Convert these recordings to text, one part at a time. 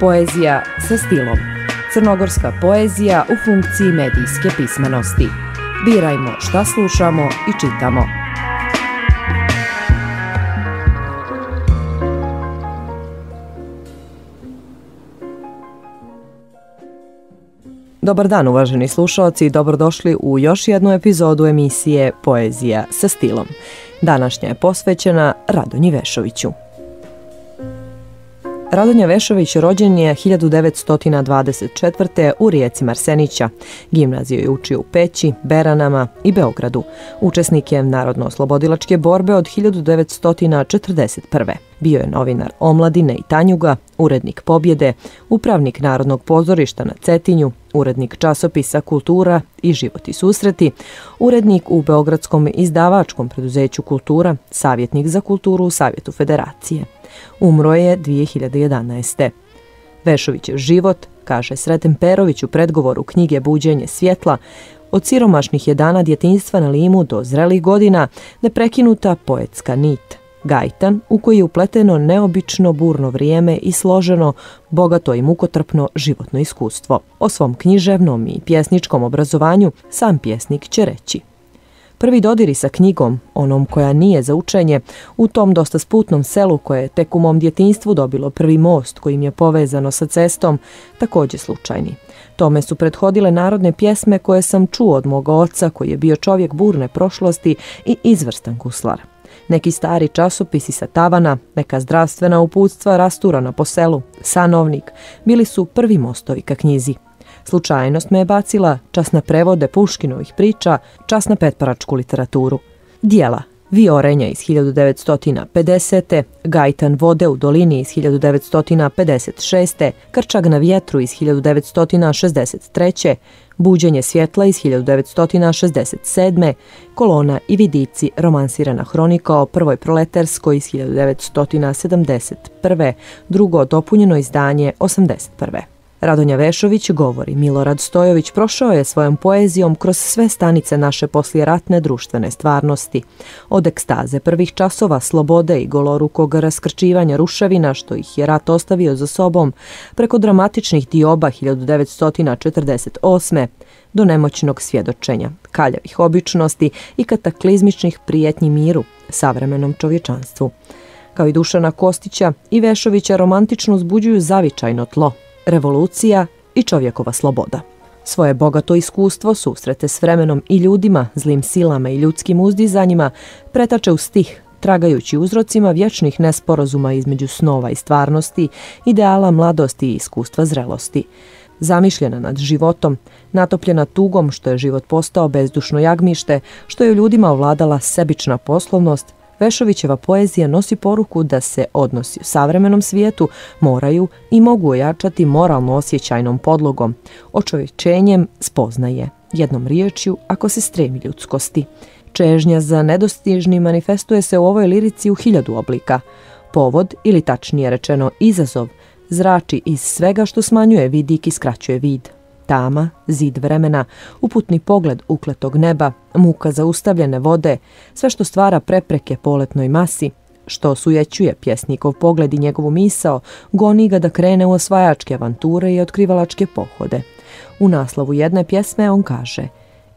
Poezija sa stilom. Crnogorska poezija u funkciji medijske pismenosti. Birajmo šta slušamo i čitamo. Dobar dan uvaženi slušalci i dobrodošli u još jednu epizodu emisije Poezija sa stilom. Današnja je posvećena Radonji Vešoviću. Radonja Vešović rođen je 1924. u Rijeci Marsenića. Gimnaziju je učio u Peći, Beranama i Beogradu. Učesnik je Narodno-oslobodilačke borbe od 1941. Bio je novinar Omladine i Tanjuga, urednik Pobjede, upravnik Narodnog pozorišta na Cetinju, urednik časopisa Kultura i život i susreti, urednik u Beogradskom izdavačkom preduzeću Kultura, savjetnik za kulturu u Savjetu Federacije. Umro je 2011. Vešovićev život, kaže Sreten Perović u predgovoru knjige Buđenje svjetla, od siromašnih je dana djetinstva na limu do zrelih godina neprekinuta poetska nit. Gajtan, u koji je upleteno neobično burno vrijeme i složeno, bogato i mukotrpno životno iskustvo. O svom književnom i pjesničkom obrazovanju sam pjesnik će reći. Prvi dodiri sa knjigom, onom koja nije za učenje, u tom dosta sputnom selu koje je tek u mom djetinstvu dobilo prvi most kojim je povezano sa cestom, takođe slučajni. Tome su prethodile narodne pjesme koje sam čuo od moga oca koji je bio čovjek burne prošlosti i izvrstan guslar. Neki stari časopisi sa tavana, neka zdravstvena uputstva rasturana po selu, sanovnik, bili su prvi mostovi ka knjizi. Slučajnost me je bacila čas na prevode Puškinovih priča, čas na petparačku literaturu. Dijela Viorenja iz 1950. Gajtan vode u dolini iz 1956. Krčag na vjetru iz 1963. Buđenje svjetla iz 1967. Kolona i vidici romansirana hronika o prvoj proletarskoj iz 1971. Drugo dopunjeno izdanje 81. Radonja Vešović govori, Milorad Stojović prošao je svojom poezijom kroz sve stanice naše poslijeratne društvene stvarnosti. Od ekstaze prvih časova, slobode i golorukog raskrčivanja ruševina što ih je rat ostavio za sobom, preko dramatičnih dioba 1948. do nemoćnog svjedočenja, kaljavih običnosti i kataklizmičnih prijetnji miru, savremenom čovječanstvu. Kao i Dušana Kostića i Vešovića romantično uzbuđuju zavičajno tlo, revolucija i čovjekova sloboda. Svoje bogato iskustvo, susrete s vremenom i ljudima, zlim silama i ljudskim uzdizanjima, pretače u stih, tragajući uzrocima vječnih nesporazuma između snova i stvarnosti, ideala mladosti i iskustva zrelosti. Zamišljena nad životom, natopljena tugom što je život postao bezdušno jagmište, što je u ljudima ovladala sebična poslovnost, Vešovićeva poezija nosi poruku da se odnosi u savremenom svijetu moraju i mogu ojačati moralno osjećajnom podlogom, očovječenjem spoznaje, jednom riječju ako se stremi ljudskosti. Čežnja za nedostižni manifestuje se u ovoj lirici u hiljadu oblika. Povod, ili tačnije rečeno izazov, zrači iz svega što smanjuje vidik i skraćuje vid tama, zid vremena, uputni pogled ukletog neba, muka zaustavljene vode, sve što stvara prepreke poletnoj masi, što sujećuje pjesnikov pogled i njegovu misao, goni ga da krene u osvajačke avanture i otkrivalačke pohode. U naslovu jedne pjesme on kaže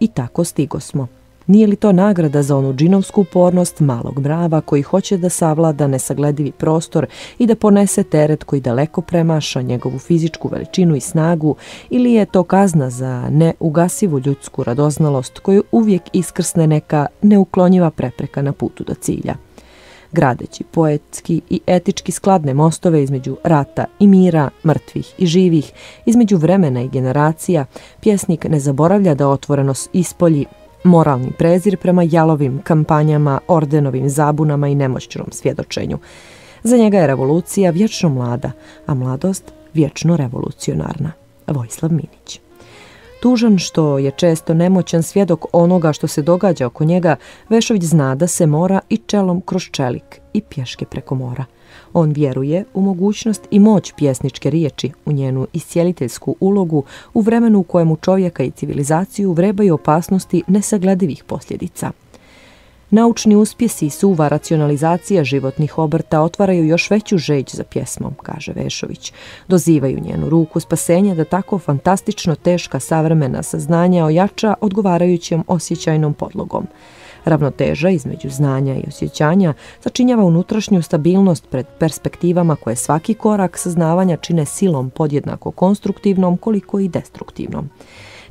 I tako stigo smo. Nije li to nagrada za onu džinovsku upornost malog mrava koji hoće da savlada nesagledivi prostor i da ponese teret koji daleko premaša njegovu fizičku veličinu i snagu ili je to kazna za neugasivu ljudsku radoznalost koju uvijek iskrsne neka neuklonjiva prepreka na putu do cilja? gradeći poetski i etički skladne mostove između rata i mira, mrtvih i živih, između vremena i generacija, pjesnik ne zaboravlja da otvoreno ispolji moralni prezir prema jalovim kampanjama, ordenovim zabunama i nemoćnom svjedočenju. Za njega je revolucija vječno mlada, a mladost vječno revolucionarna. Vojislav Minić. Tužan što je često nemoćan svjedok onoga što se događa oko njega, Vešović zna da se mora i čelom kroz čelik i pješke preko mora – On vjeruje u mogućnost i moć pjesničke riječi, u njenu iscijeliteljsku ulogu u vremenu u kojemu čovjeka i civilizaciju vrebaju opasnosti nesagledivih posljedica. Naučni uspjesi i suva racionalizacija životnih obrta otvaraju još veću žeđ za pjesmom, kaže Vešović. Dozivaju njenu ruku spasenja da tako fantastično teška savremena saznanja ojača odgovarajućem osjećajnom podlogom. Ravnoteža između znanja i osjećanja začinjava unutrašnju stabilnost pred perspektivama koje svaki korak saznavanja čine silom podjednako konstruktivnom koliko i destruktivnom.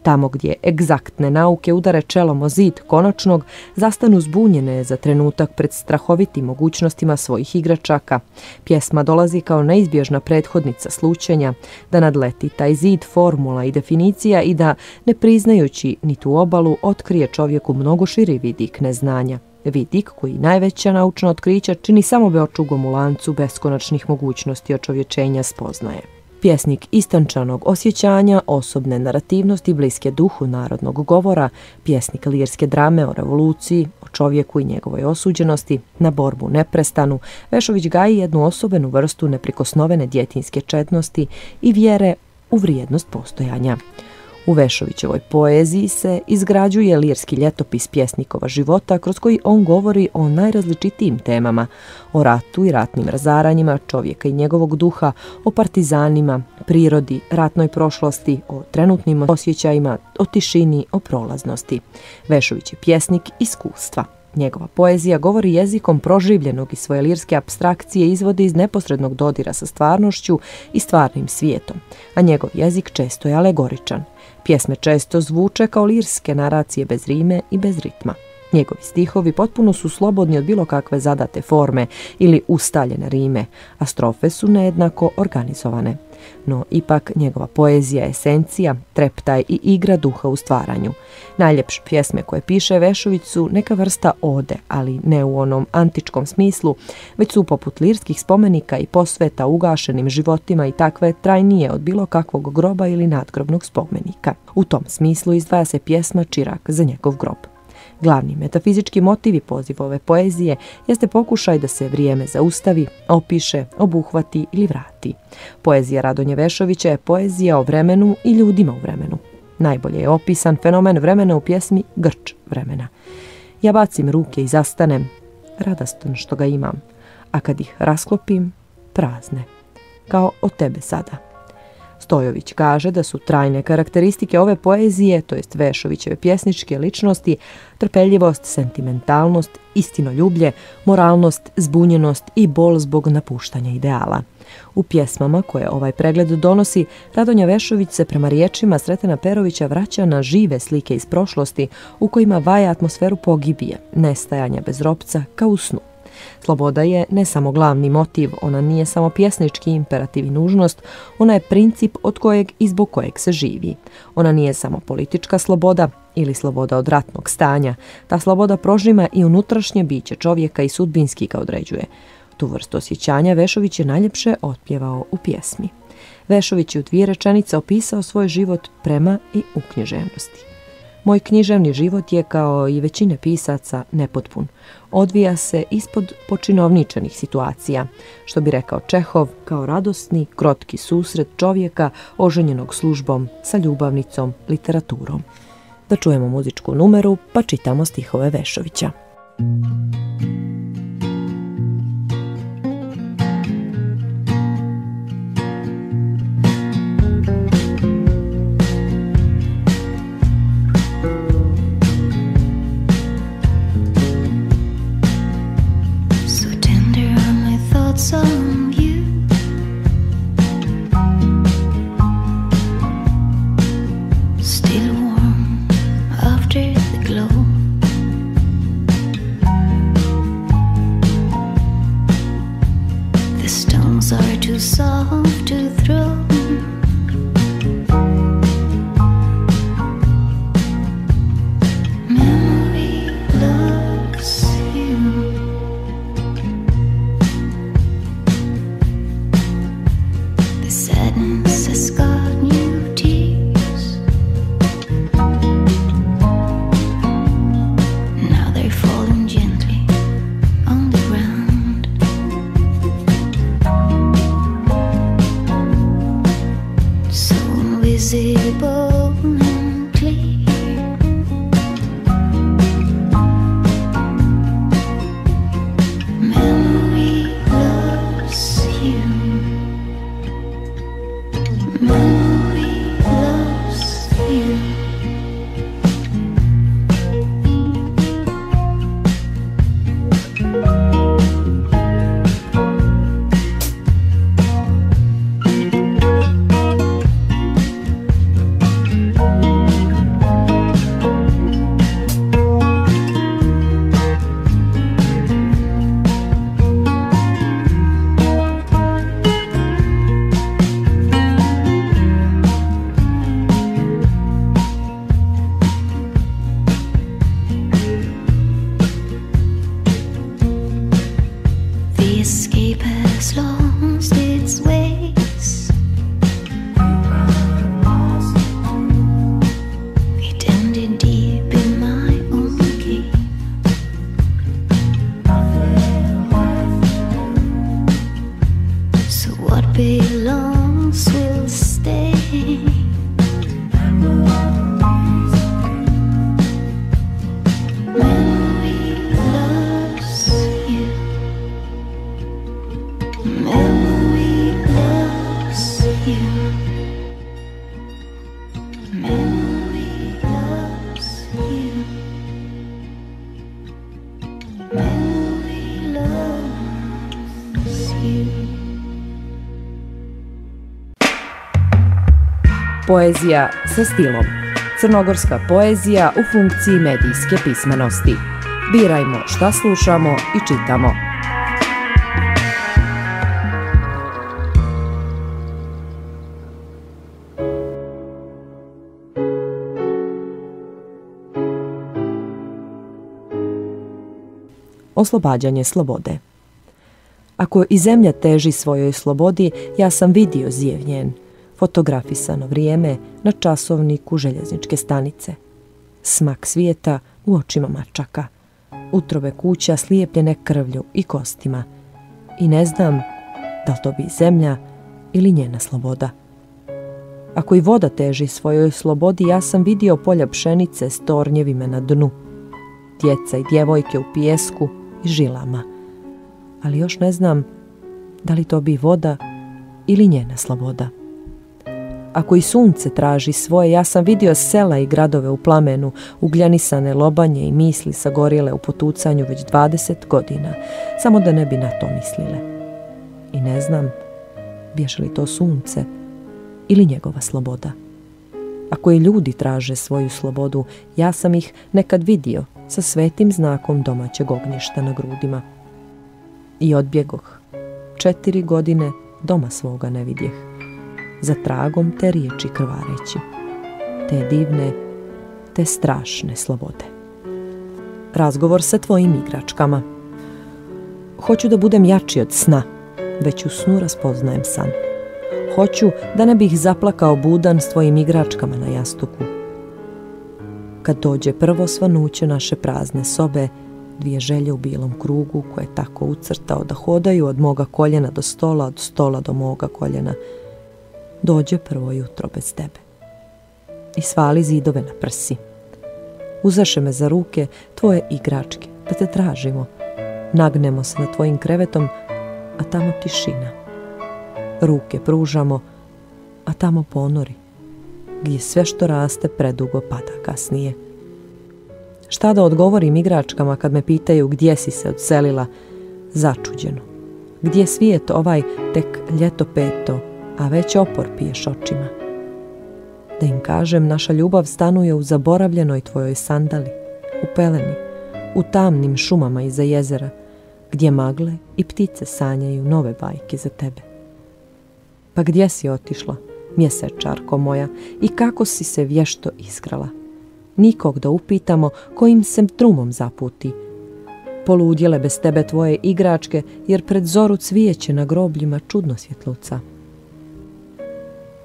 Tamo gdje egzaktne nauke udare čelom o zid konačnog, zastanu zbunjene za trenutak pred strahovitim mogućnostima svojih igračaka. Pjesma dolazi kao neizbježna prethodnica slučenja, da nadleti taj zid formula i definicija i da, ne priznajući ni tu obalu, otkrije čovjeku mnogo širi vidik neznanja. Vidik koji najveća naučna otkrića čini samo beočugom u lancu beskonačnih mogućnosti očovječenja spoznaje. Pjesnik istančanog osjećanja, osobne narativnosti, bliske duhu narodnog govora, pjesnik lirske drame o revoluciji, o čovjeku i njegovoj osuđenosti, na borbu neprestanu, Vešović gaji jednu osobenu vrstu neprikosnovene djetinske četnosti i vjere u vrijednost postojanja. U Vešovićevoj poeziji se izgrađuje lirski ljetopis pjesnikova života kroz koji on govori o najrazličitijim temama, o ratu i ratnim razaranjima čovjeka i njegovog duha, o partizanima, prirodi, ratnoj prošlosti, o trenutnim osjećajima, o tišini, o prolaznosti. Vešović je pjesnik iskustva. Njegova poezija govori jezikom proživljenog i svoje lirske abstrakcije izvode iz neposrednog dodira sa stvarnošću i stvarnim svijetom, a njegov jezik često je alegoričan. Pjesme često zvuče kao lirske naracije bez rime i bez ritma. Njegovi stihovi potpuno su slobodni od bilo kakve zadate forme ili ustaljene rime, a strofe su nejednako organizovane. No, ipak njegova poezija je esencija, treptaj i igra duha u stvaranju. Najljepše pjesme koje piše Vešović su neka vrsta ode, ali ne u onom antičkom smislu, već su poput lirskih spomenika i posveta ugašenim životima i takve trajnije od bilo kakvog groba ili nadgrobnog spomenika. U tom smislu izdvaja se pjesma Čirak za njegov grob. Glavni metafizički motiv i poziv ove poezije jeste pokušaj da se vrijeme zaustavi, opiše, obuhvati ili vrati. Poezija Radonje Vešovića je poezija o vremenu i ljudima u vremenu. Najbolje je opisan fenomen vremena u pjesmi Grč vremena. Ja bacim ruke i zastanem, radastan što ga imam, a kad ih rasklopim, prazne, kao od tebe sada. Stojović kaže da su trajne karakteristike ove poezije, to jest Vešovićeve pjesničke ličnosti, trpeljivost, sentimentalnost, istinoljublje, moralnost, zbunjenost i bol zbog napuštanja ideala. U pjesmama koje ovaj pregled donosi, Radonja Vešović se prema riječima Sretena Perovića vraća na žive slike iz prošlosti u kojima vaja atmosferu pogibije, nestajanja bez ropca kao u snu. Sloboda je ne samo glavni motiv, ona nije samo pjesnički imperativ i nužnost, ona je princip od kojeg i zbog kojeg se živi. Ona nije samo politička sloboda ili sloboda od ratnog stanja. Ta sloboda prožima i unutrašnje biće čovjeka i sudbinski ga određuje. Tu vrstu osjećanja Vešović je najljepše otpjevao u pjesmi. Vešović je u dvije rečenice opisao svoj život prema i u književnosti. Moj književni život je, kao i većine pisaca, nepotpun. Odvija se ispod počinovničenih situacija, što bi rekao Čehov, kao radosni, krotki susret čovjeka oženjenog službom sa ljubavnicom, literaturom. Da čujemo muzičku numeru, pa čitamo stihove Vešovića. Poezija sa stilom. Crnogorska poezija u funkciji medijske pismenosti. Birajmo šta slušamo i čitamo. Oslobađanje slobode. Ako i zemlja teži svojoj slobodi, ja sam vidio zjevnjen – fotografisano vrijeme na časovniku željezničke stanice. Smak svijeta u očima mačaka. Utrobe kuća slijepljene krvlju i kostima. I ne znam da li to bi zemlja ili njena sloboda. Ako i voda teži svojoj slobodi, ja sam vidio polja pšenice s tornjevime na dnu. Djeca i djevojke u pijesku i žilama. Ali još ne znam da li to bi voda ili njena sloboda. Ako i sunce traži svoje, ja sam vidio sela i gradove u plamenu, ugljanisane lobanje i misli sagorjele u potucanju već 20 godina, samo da ne bi na to mislile. I ne znam, bješe li to sunce ili njegova sloboda. Ako i ljudi traže svoju slobodu, ja sam ih nekad vidio sa svetim znakom domaćeg ognjišta na grudima. I odbjegoh. Četiri godine doma svoga ne vidjeh za tragom te riječi krvareći, te divne, te strašne slobode. Razgovor sa tvojim igračkama. Hoću da budem jači od sna, već u snu raspoznajem san. Hoću da ne bih zaplakao budan s tvojim igračkama na jastuku. Kad dođe prvo svanuće naše prazne sobe, dvije želje u bilom krugu koje je tako ucrtao da hodaju od moga koljena do stola, od stola do moga koljena, dođe prvo jutro bez tebe. I svali zidove na prsi. Uzaše me za ruke tvoje igračke, da te tražimo. Nagnemo se na tvojim krevetom, a tamo tišina. Ruke pružamo, a tamo ponori, gdje sve što raste predugo pada kasnije. Šta da odgovorim igračkama kad me pitaju gdje si se odselila, začuđeno. Gdje svijet ovaj tek ljeto peto, a već opor piješ očima. Da im kažem, naša ljubav stanuje u zaboravljenoj tvojoj sandali, u peleni, u tamnim šumama iza jezera, gdje magle i ptice sanjaju nove bajke za tebe. Pa gdje si otišla, mjesečarko moja, i kako si se vješto iskrala? Nikog da upitamo kojim se trumom zaputi. Poludjele bez tebe tvoje igračke, jer pred zoru cvijeće na grobljima čudno svjetluca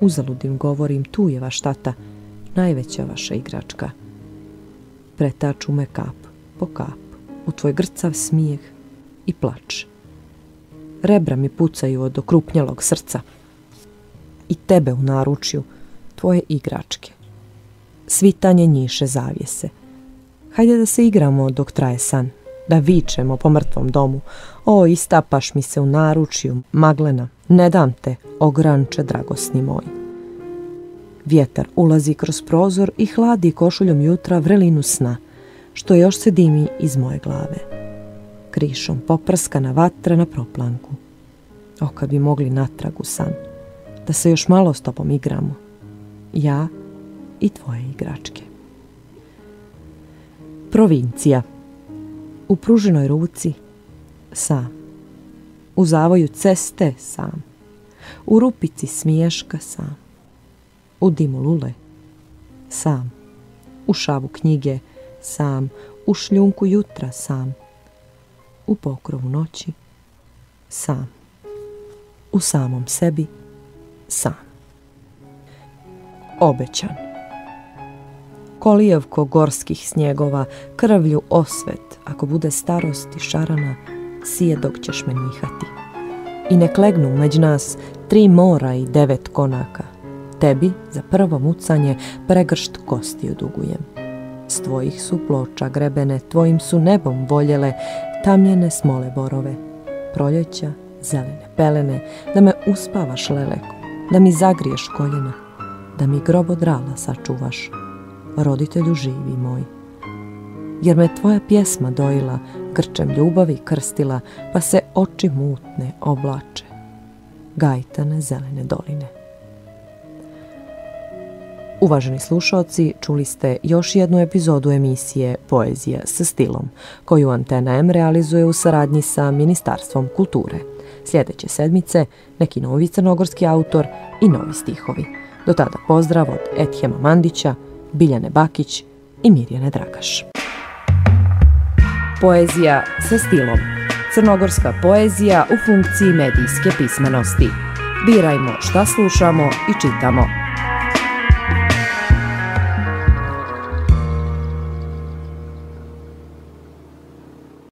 uzaludim govorim, tu je vaš tata, najveća vaša igračka. Pretaču me kap po kap, u tvoj grcav smijeh i plač. Rebra mi pucaju od okrupnjelog srca. I tebe u naručju, tvoje igračke. Svitanje njiše zavijese. Hajde da se igramo dok traje san, da vičemo po mrtvom domu. O, istapaš mi se u naručju, maglena, ne dam te, ogranče dragosni moj. Vjetar ulazi kroz prozor i hladi košuljom jutra vrelinu sna, što još se dimi iz moje glave. Krišom poprskana vatra na proplanku. O, kad bi mogli natrag u san, da se još malo s tobom igramo. Ja i tvoje igračke. Provincija. U pruženoj ruci sam. U zavoju ceste sam. U rupici smiješka sam u dimu lule, sam, u šavu knjige, sam, u šljunku jutra, sam, u pokrovu noći, sam, u samom sebi, sam. Obećan. Kolijevko gorskih snjegova, krvlju osvet, ako bude starost i šarana, sije dok ćeš me njihati. i nek legnu među nas tri mora i devet konaka. Tebi za prvo mucanje pregršt kosti odugujem. S tvojih su ploča grebene, tvojim su nebom voljele, tamljene smole borove. Proljeća, zelene pelene, da me uspavaš leleko, da mi zagriješ koljena, da mi grob od rala sačuvaš, roditelju živi moj. Jer me tvoja pjesma dojila, grčem ljubavi krstila, pa se oči mutne oblače. Gajtane zelene doline. Uvaženi slušalci, čuli ste još jednu epizodu emisije Poezija sa stilom, koju Antena M realizuje u saradnji sa Ministarstvom kulture. Sljedeće sedmice neki novi crnogorski autor i novi stihovi. Do tada pozdrav od Ethema Mandića, Biljane Bakić i Mirjane Dragaš. Poezija sa stilom. Crnogorska poezija u funkciji medijske pismenosti. Birajmo šta slušamo i čitamo.